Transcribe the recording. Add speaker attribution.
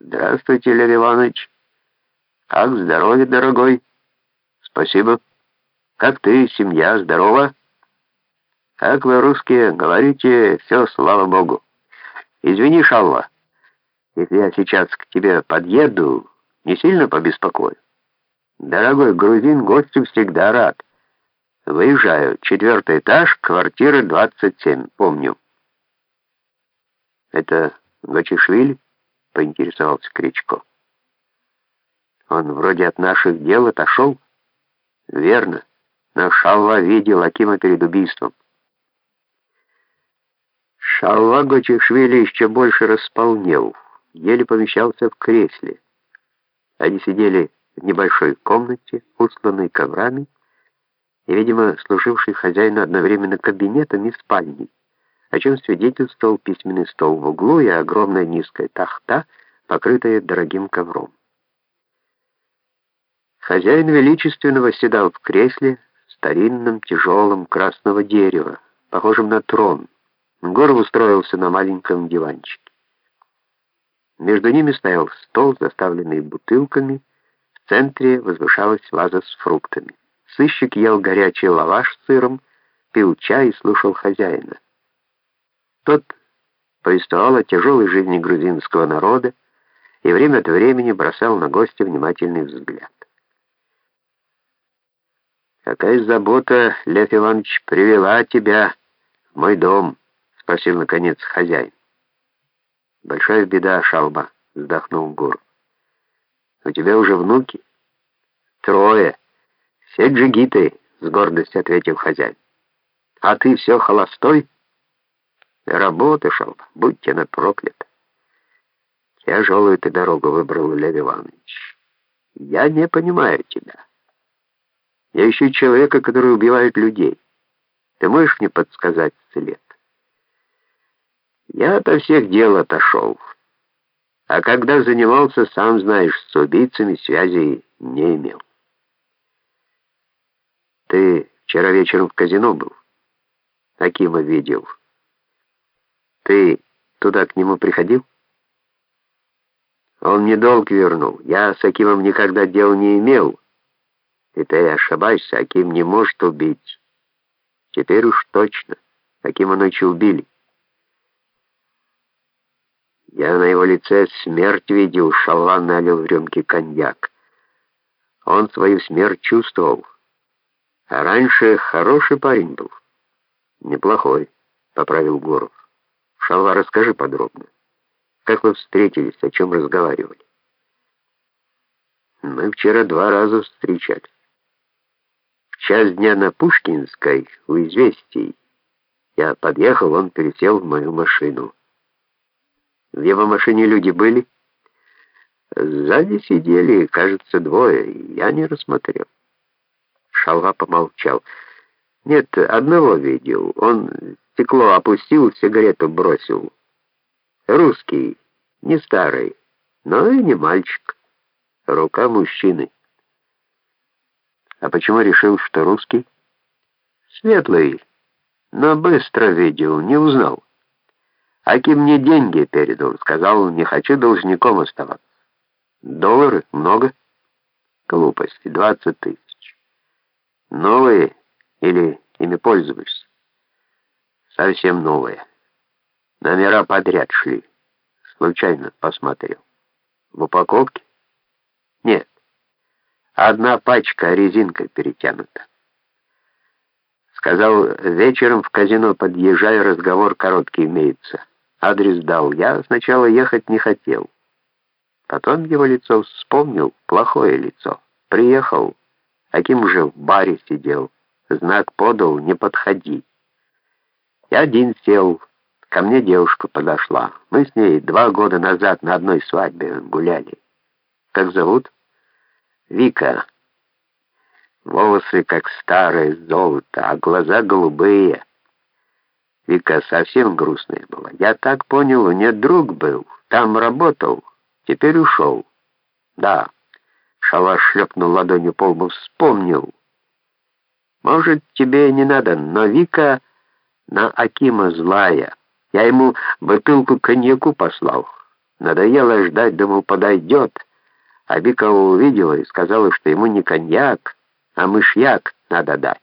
Speaker 1: Здравствуйте, Лев Иванович. Как здоровье, дорогой? Спасибо. Как ты, семья, здорова? Как вы, русские, говорите, все, слава богу. Извини, Шалва, если я сейчас к тебе подъеду, не сильно побеспокою. Дорогой грузин, гостю всегда рад. Выезжаю, четвертый этаж, квартира 27, помню. Это Гачишвили? Поинтересовался Кричко. Он вроде от наших дел отошел. Верно. Но Шалва видел Акима перед убийством. Шалва Гачишвили еще больше располнел, еле помещался в кресле. Они сидели в небольшой комнате, устланной коврами, и, видимо, служившей хозяину одновременно кабинетом и спальней о чем свидетельствовал письменный стол в углу и огромная низкая тахта, покрытая дорогим ковром. Хозяин величественного седал в кресле, старинном, тяжелом, красного дерева, похожем на трон. Горов устроился на маленьком диванчике. Между ними стоял стол, заставленный бутылками, в центре возвышалась ваза с фруктами. Сыщик ел горячий лаваш с сыром, пил чай и слушал хозяина. Тот повествовал о тяжелой жизни грузинского народа и время от времени бросал на гостя внимательный взгляд. «Какая забота, Лев Иванович, привела тебя в мой дом?» — спросил, наконец, хозяин. «Большая беда, Шалба», — вздохнул Гур. «У тебя уже внуки?» «Трое. Все джигиты», — с гордостью ответил хозяин. «А ты все холостой?» Работа, шел, будьте на проклят. Тяжелую ты дорогу выбрал, Лев Иванович. Я не понимаю тебя. Я ищу человека, который убивает людей. Ты можешь мне подсказать след? Я от всех дел отошел. А когда занимался, сам знаешь, с убийцами связи не имел. Ты вчера вечером в казино был? Акима видел. Ты туда к нему приходил? Он мне долг вернул. Я с Акимом никогда дел не имел. И ты ошибаешься, Аким не может убить. Теперь уж точно. Акима ночью убили. Я на его лице смерть видел, Шалван налил в рюмки коньяк. Он свою смерть чувствовал. А раньше хороший парень был. Неплохой, поправил Гуров. Шалва, расскажи подробно. Как вы встретились, о чем разговаривали? Мы вчера два раза встречались. В час дня на Пушкинской, у известий. Я подъехал, он пересел в мою машину. В его машине люди были? Сзади сидели, кажется, двое. Я не рассмотрел. Шалва помолчал. Нет, одного видел. Он стекло опустил, сигарету бросил. Русский, не старый, но и не мальчик. Рука мужчины. А почему решил, что русский? Светлый, но быстро видел, не узнал. Аким мне деньги передал, сказал, не хочу должником оставаться. Доллары много? Глупости, двадцать тысяч. Новые или ими пользуешься? совсем новые. Номера подряд шли. Случайно посмотрел. В упаковке? Нет. Одна пачка резинкой перетянута. Сказал, вечером в казино подъезжаю, разговор короткий имеется. Адрес дал. Я сначала ехать не хотел. Потом его лицо вспомнил, плохое лицо. Приехал, таким же в баре сидел. Знак подал, не подходи. Я один сел, ко мне девушка подошла. Мы с ней два года назад на одной свадьбе гуляли. Как зовут? Вика. Волосы как старое золото, а глаза голубые. Вика совсем грустная была. Я так понял, у нее друг был, там работал, теперь ушел. Да, Шалаш шлепнул ладонью по лбу, вспомнил. Может, тебе не надо, но Вика на Акима злая. Я ему бутылку коньяку послал. Надоело ждать, думал, подойдет. А Бикова увидела и сказала, что ему не коньяк, а мышьяк надо дать.